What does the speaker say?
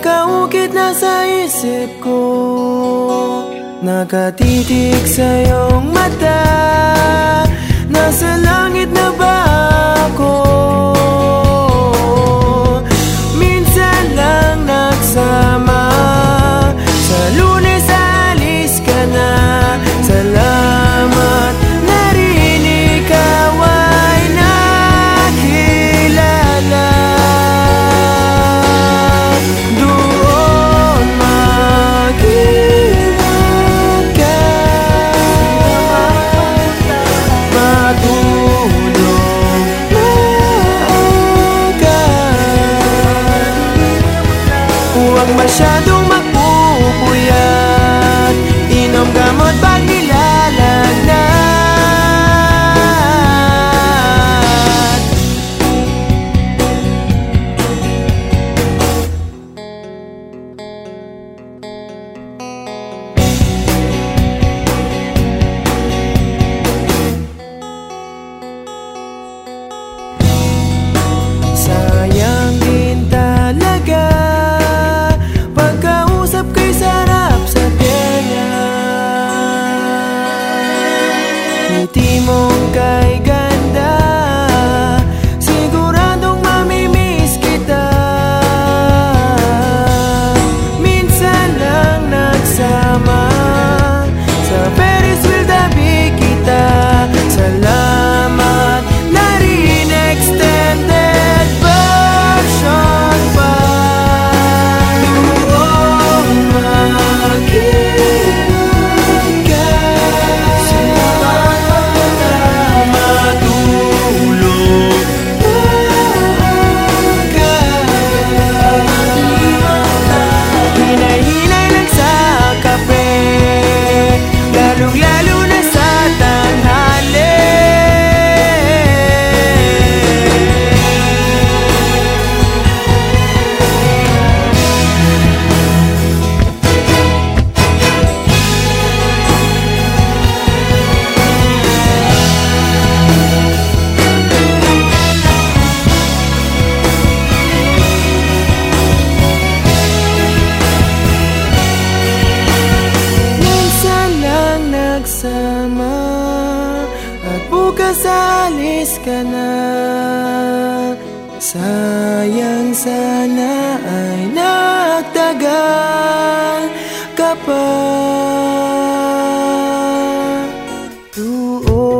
Nakaukit na sa isip ko. Nakatitig sa iyong mata. Nasa langit na ba Huwag masyadong magpupuyat Inom gamot pag kasama At bukas alis ka na. Sayang sana ay nagtagal ka pa. Tuon